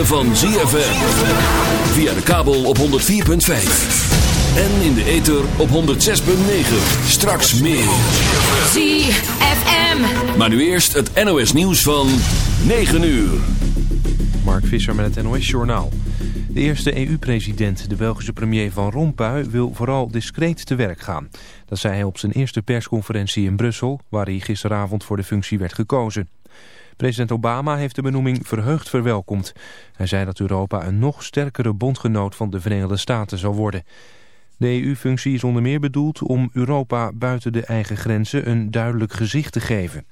ritme van ZFM. Via de kabel op 104.5. En in de ether op 106.9. Straks meer. ZFM. Maar nu eerst het NOS nieuws van 9 uur. Mark Visser met het NOS Journaal. De eerste EU-president, de Belgische premier Van Rompuy, wil vooral discreet te werk gaan. Dat zei hij op zijn eerste persconferentie in Brussel, waar hij gisteravond voor de functie werd gekozen. President Obama heeft de benoeming verheugd verwelkomd. Hij zei dat Europa een nog sterkere bondgenoot van de Verenigde Staten zal worden. De EU-functie is onder meer bedoeld om Europa buiten de eigen grenzen een duidelijk gezicht te geven.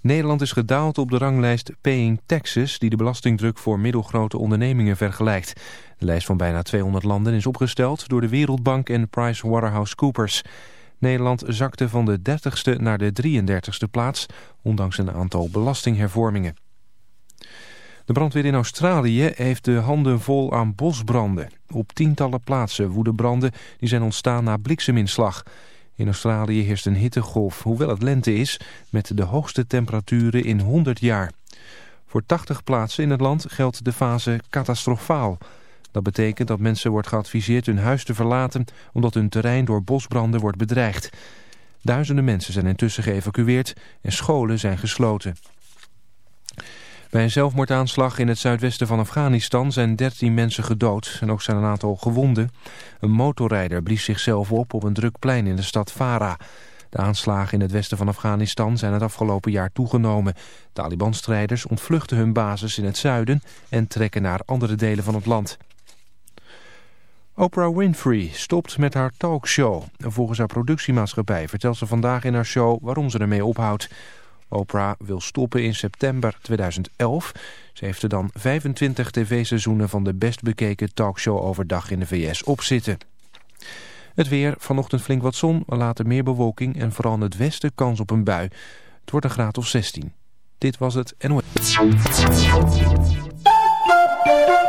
Nederland is gedaald op de ranglijst Paying Taxes... die de belastingdruk voor middelgrote ondernemingen vergelijkt. De lijst van bijna 200 landen is opgesteld door de Wereldbank en PricewaterhouseCoopers. Nederland zakte van de 30ste naar de 33ste plaats... ondanks een aantal belastinghervormingen. De brandweer in Australië heeft de handen vol aan bosbranden. Op tientallen plaatsen woeden branden die zijn ontstaan na blikseminslag... In Australië heerst een hittegolf, hoewel het lente is, met de hoogste temperaturen in 100 jaar. Voor 80 plaatsen in het land geldt de fase catastrofaal. Dat betekent dat mensen wordt geadviseerd hun huis te verlaten omdat hun terrein door bosbranden wordt bedreigd. Duizenden mensen zijn intussen geëvacueerd en scholen zijn gesloten. Bij een zelfmoordaanslag in het zuidwesten van Afghanistan zijn 13 mensen gedood en ook zijn een aantal gewonden. Een motorrijder blies zichzelf op op een druk plein in de stad Farah. De aanslagen in het westen van Afghanistan zijn het afgelopen jaar toegenomen. Taliban-strijders ontvluchten hun basis in het zuiden en trekken naar andere delen van het land. Oprah Winfrey stopt met haar talkshow. Volgens haar productiemaatschappij vertelt ze vandaag in haar show waarom ze ermee ophoudt. Oprah wil stoppen in september 2011. Ze heeft er dan 25 tv-seizoenen van de best bekeken talkshow overdag in de VS op zitten. Het weer, vanochtend flink wat zon, later meer bewolking en vooral in het westen kans op een bui. Het wordt een graad of 16. Dit was het NOS.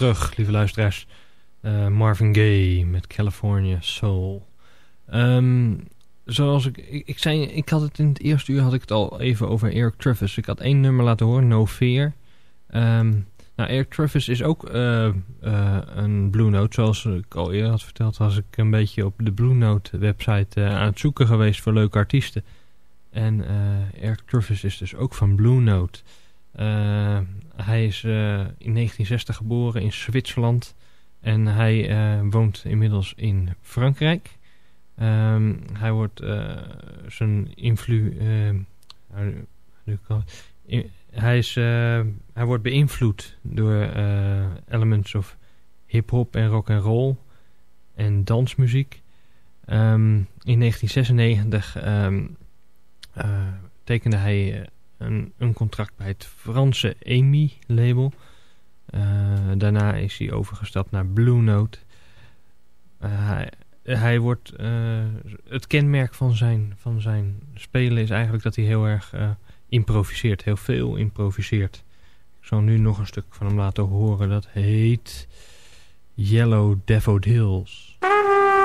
Terug, lieve luisteraars. Uh, Marvin Gaye met California Soul. Um, zoals ik, ik, ik, zei, ik had het in het eerste uur had ik het al even over Eric Travis. Ik had één nummer laten horen, No Fear. Um, nou, Eric Travis is ook uh, uh, een Blue Note. Zoals ik al eerder had verteld, was ik een beetje op de Blue Note website aan het zoeken geweest voor leuke artiesten. En Eric Travis is dus ook van Blue Note. Hij is in 1960 geboren in Zwitserland. En hij woont inmiddels in Frankrijk. Um, hij wordt zijn invloed. Hij, is, hij wordt beïnvloed door elements of hip-hop en rock and roll en dansmuziek. Um, in 1996 um, tekende hij een, een, contract bij het Franse EMI label. daarna is hij overgestapt naar Blue Note. hij, hij wordt, uh, het kenmerk van zijn, van zijn spelen is eigenlijk dat hij heel erg improviseert. Heel veel improviseert. Ik zal nu nog een stuk van hem laten horen. Dat heet Yellow Daffodils. is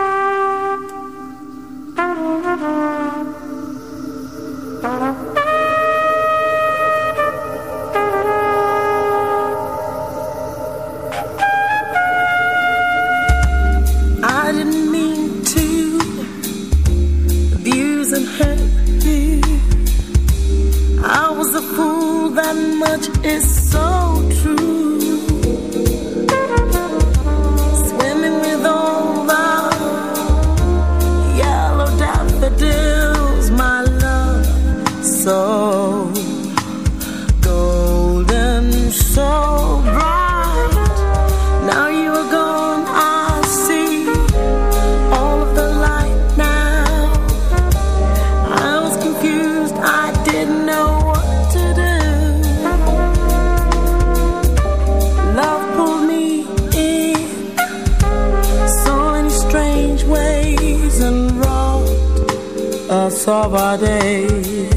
you.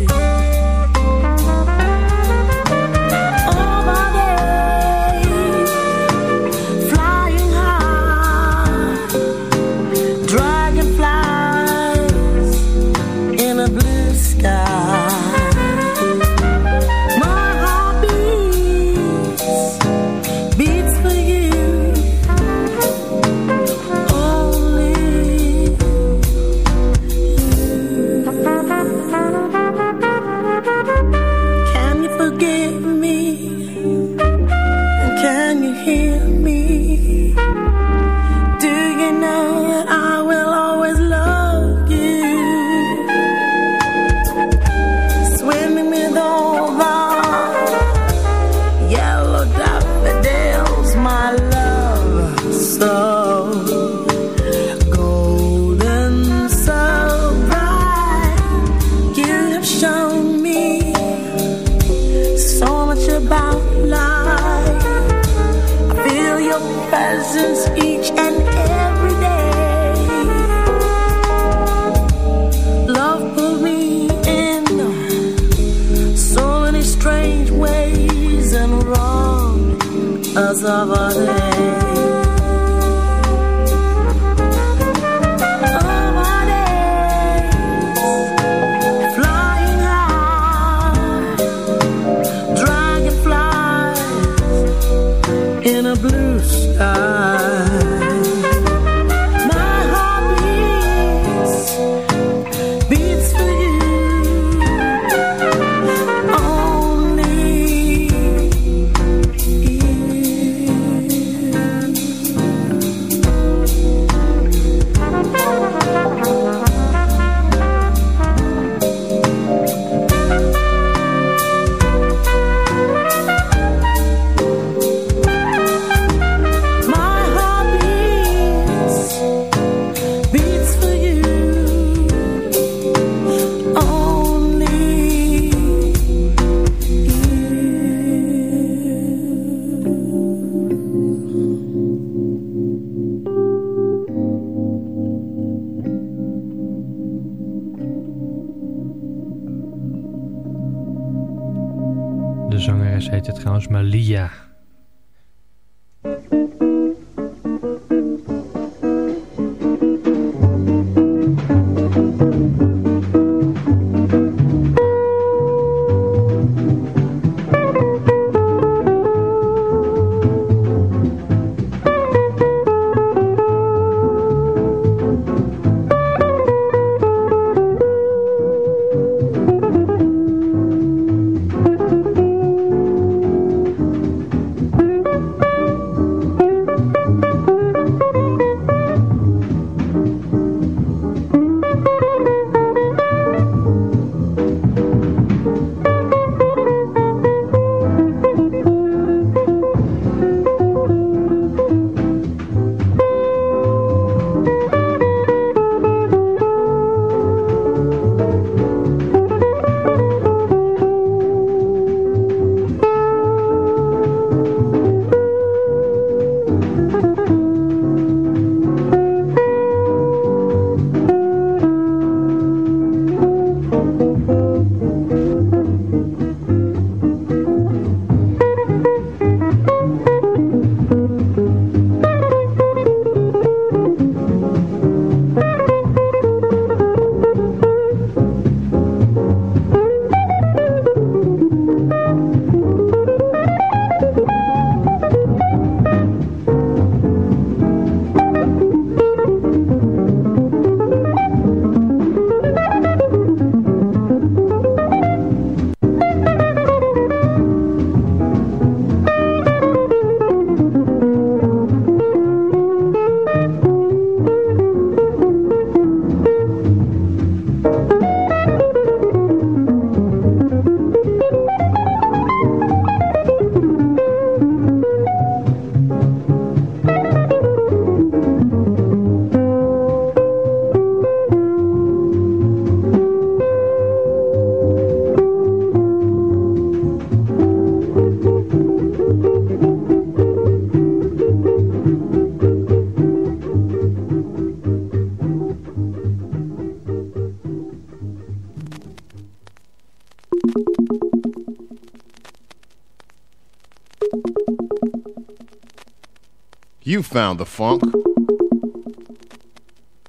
You found the funk.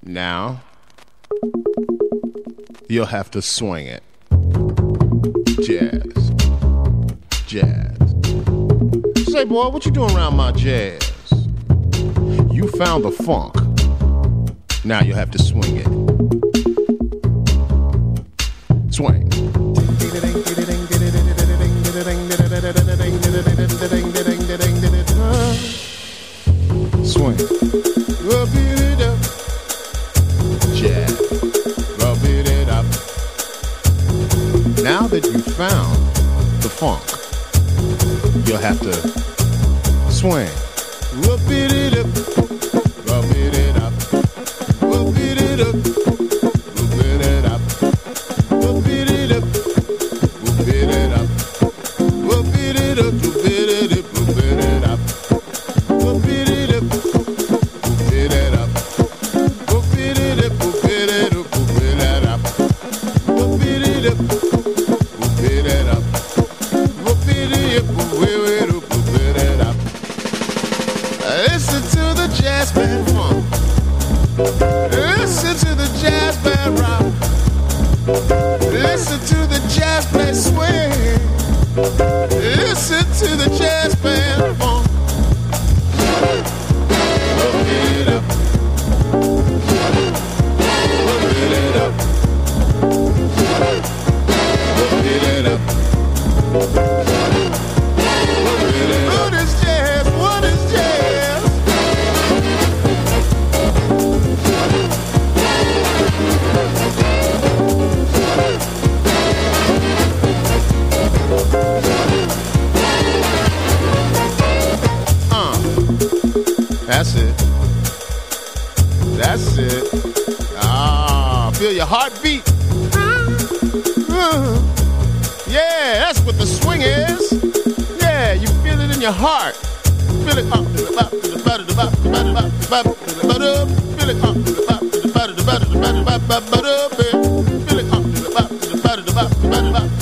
Now, you'll have to swing it. Jazz. Jazz. Say, boy, what you doing around my jazz? You found the funk. Now you'll have swing. Rub it up. Yeah. Rub it up. Now that you found the funk, you'll have to swing.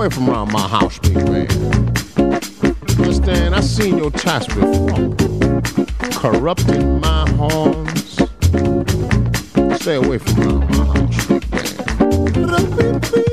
away from around my house, big man. Understand? I seen your ties before, corrupting my horns. Stay away from around my house, big man.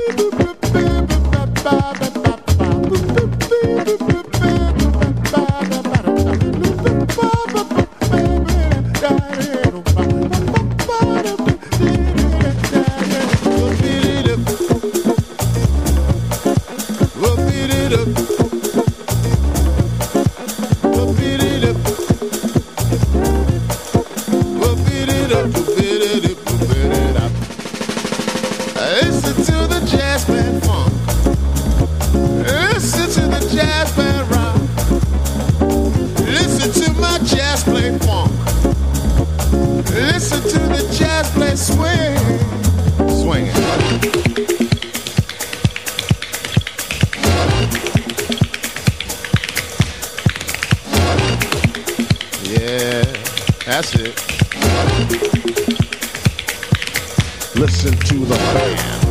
That's it. Listen to the band.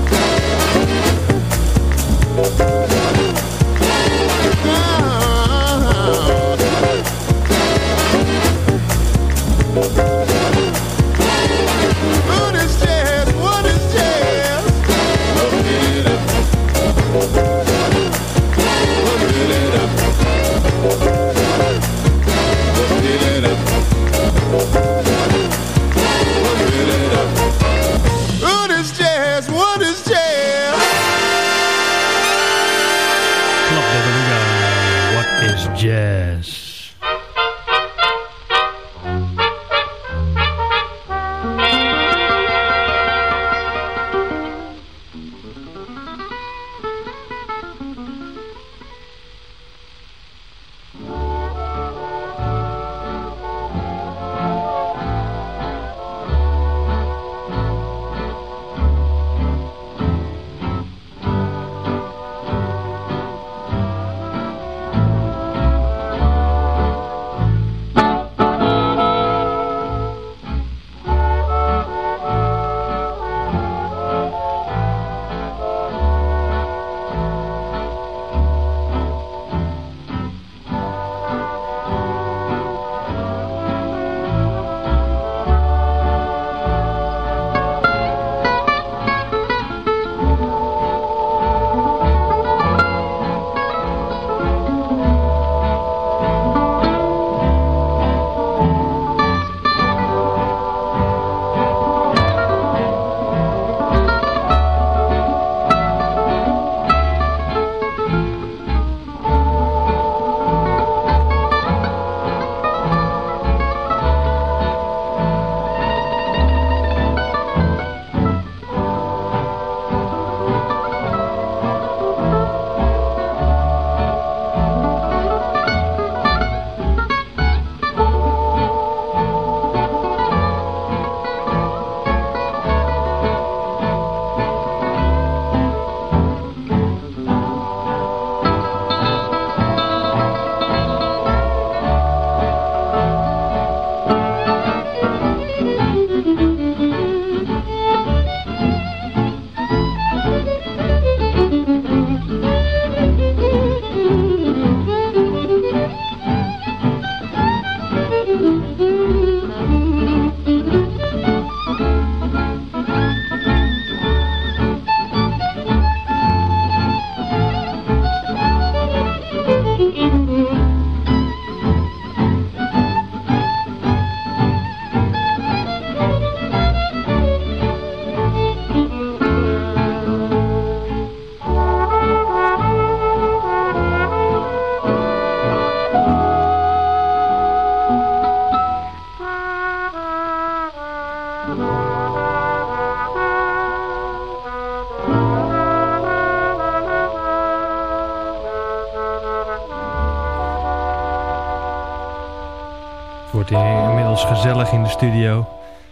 Studio.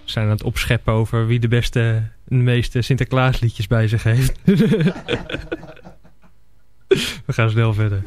We zijn aan het opscheppen over wie de beste, de meeste Sinterklaasliedjes bij zich heeft. We gaan snel verder.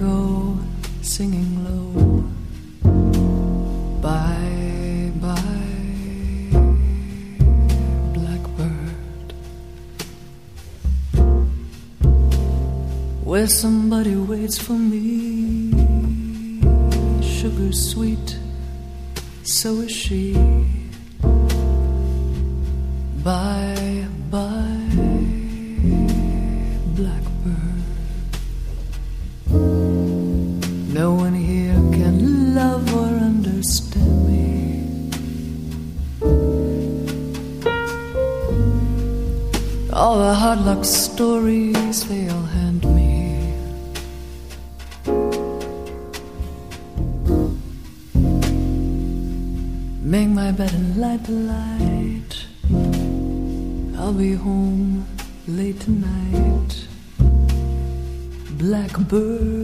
Go singing low. Bye bye, blackbird. Where somebody waits for me, sugar sweet, so is she. Bye stories they all hand me. Make my bed and light the light. I'll be home late tonight. Blackbird,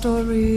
story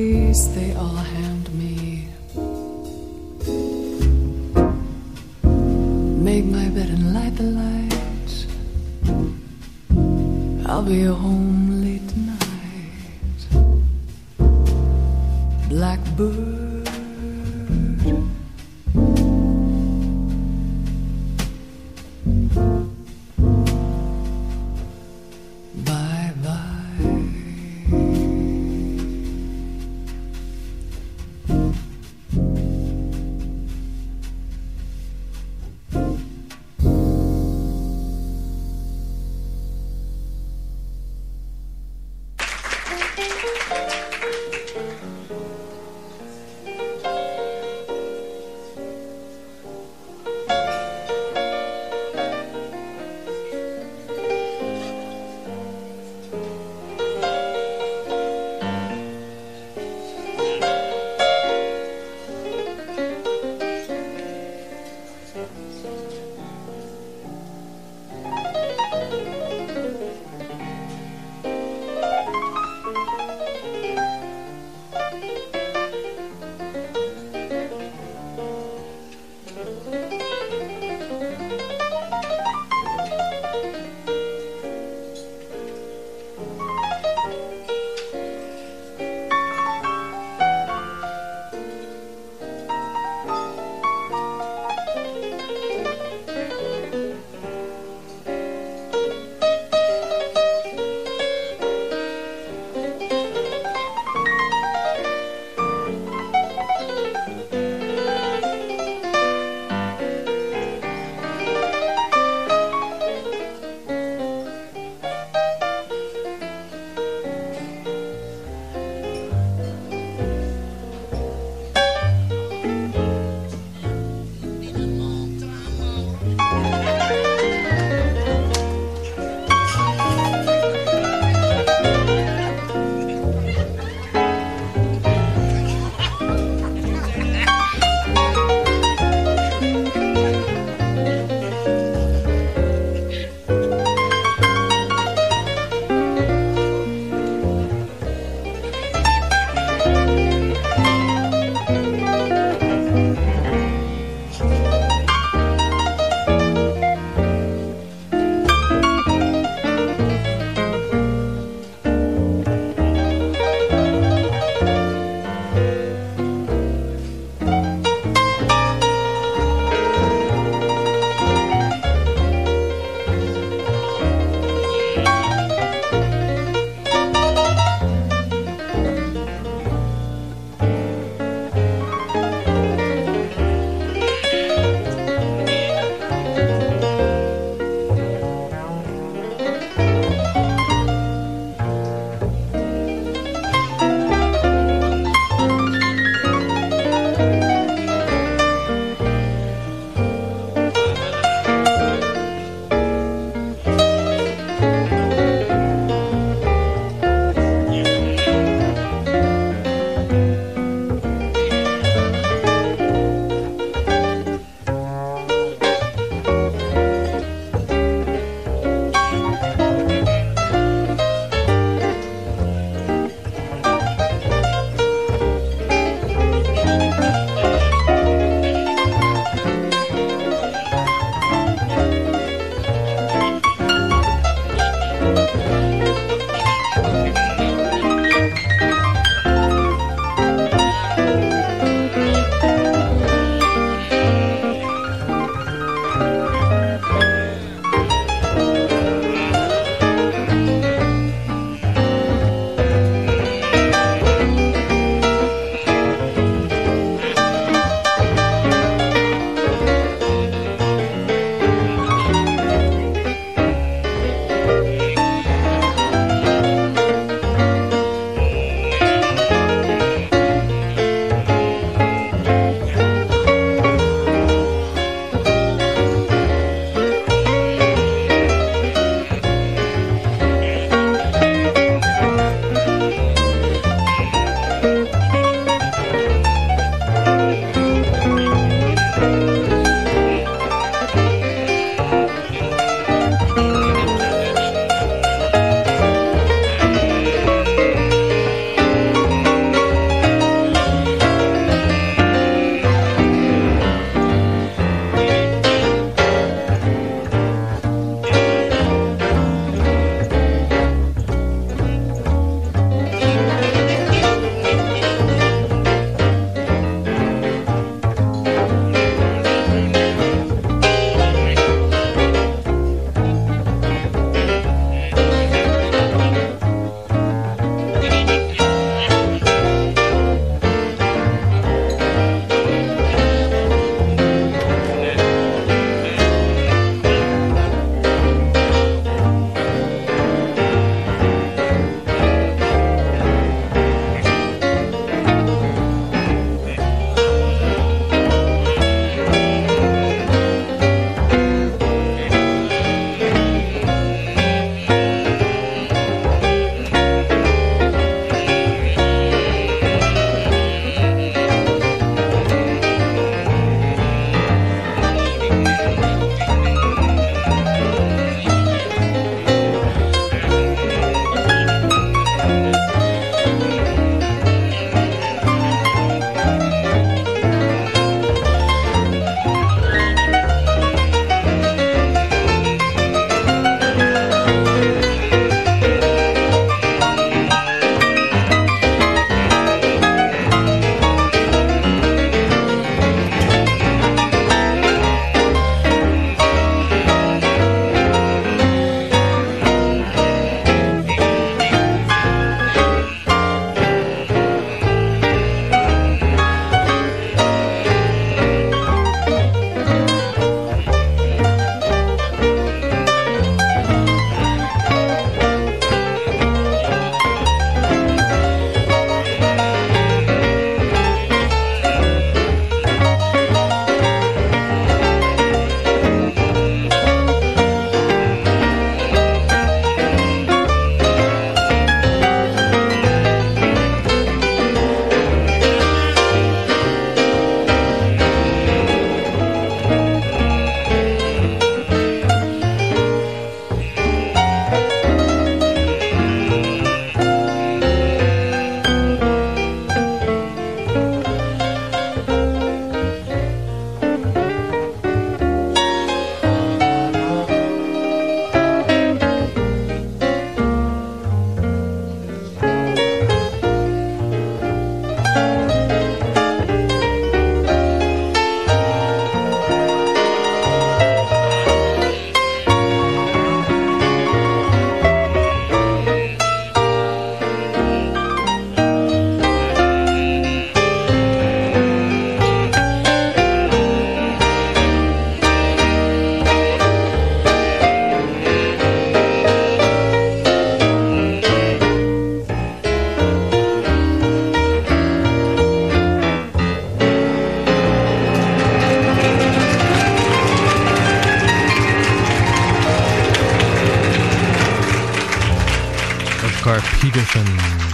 Peterson.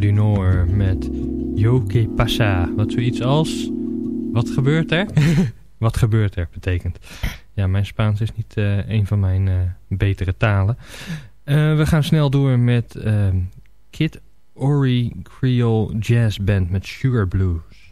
Gare met Yo que pasa. Wat zoiets als... Wat gebeurt er? Wat gebeurt er betekent. Ja, mijn Spaans is niet uh, een van mijn uh, betere talen. Uh, we gaan snel door met ehm, Kid Ori Creole Jazz Band met Sugar Blues.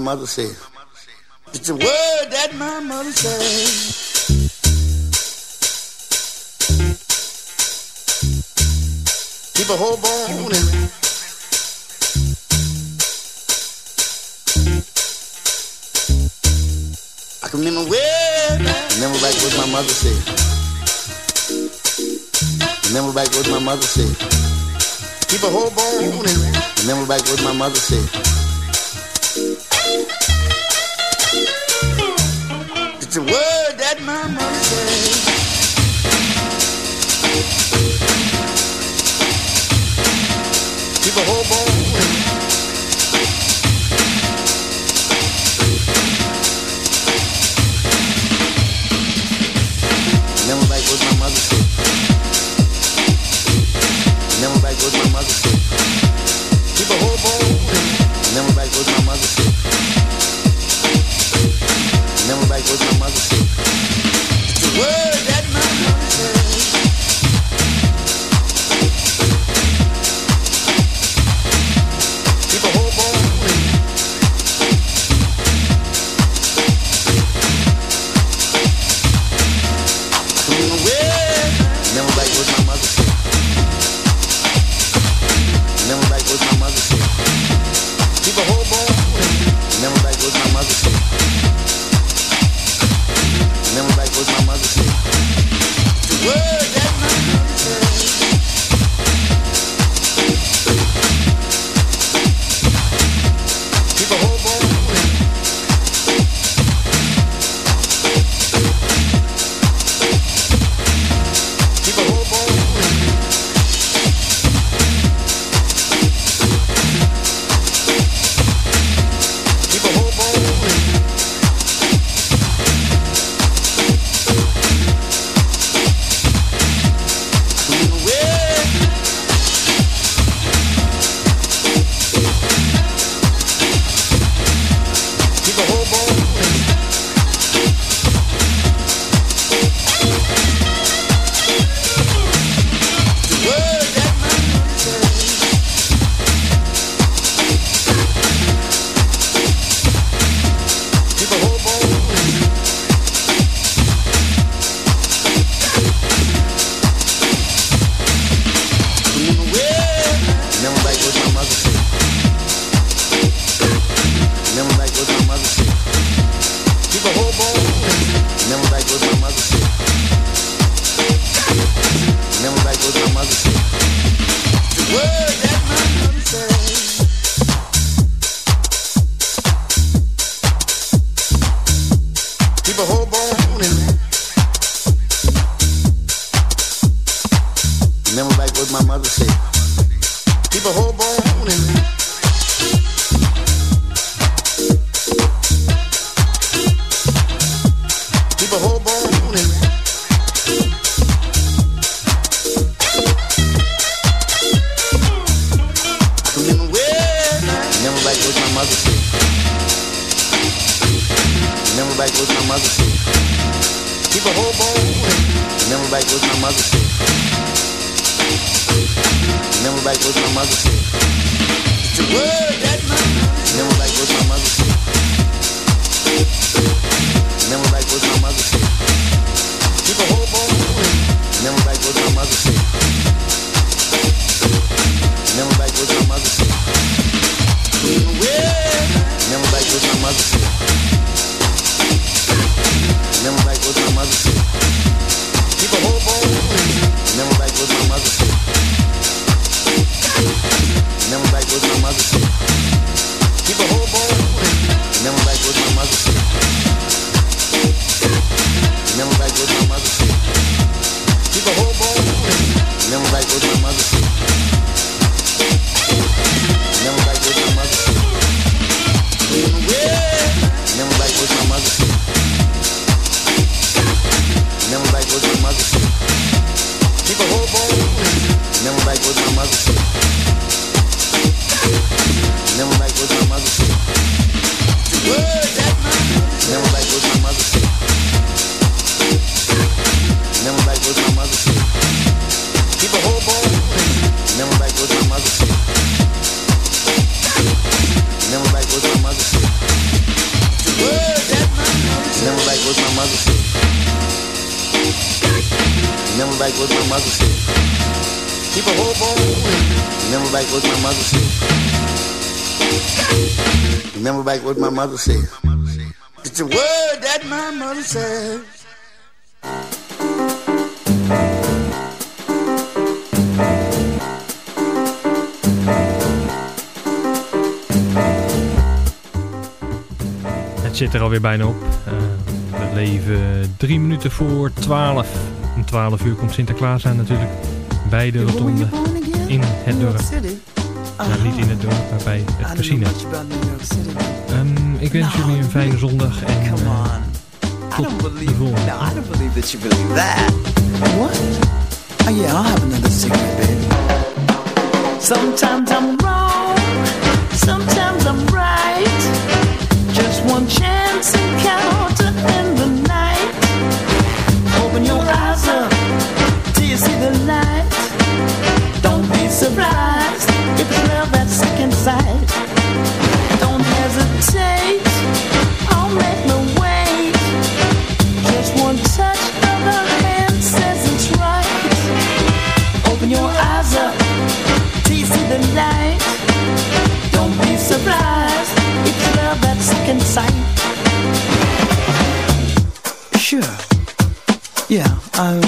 mother said. It's a word that my mother said. Keep a whole bone and I can remember where Remember back what my mother said. Remember back what my mother said. Keep a whole bone and remember back what my mother said. the whole ball. what my mother said. Keep a whole bone like, what's my mother say? Remember back what my mother said. Keep a hope on. Remember back what my mother said. Remember back what my mother said. It's a word that my mother said. Het zit er alweer bijna op. Uh, we leven drie minuten voor twaalf. Om twaalf uur komt Sinterklaas aan natuurlijk. Bij de rotonde in het dorp. Nou, niet in het dorp, maar bij het casino. Um, ik wens jullie een fijne zondag en uh, tot de volgende. What? Oh yeah, I'll have another cigarette, baby. Sometimes I'm wrong, sometimes I'm right. Just one chance encounter in the. Open your eyes up till you see the light. Don't be surprised if it's love at second sight. Don't hesitate, I'll make me wait. Just one touch of her hand says it's right. Open your eyes up till you see the light. Don't be surprised if it's love at second sight. Sure. Yeah, um,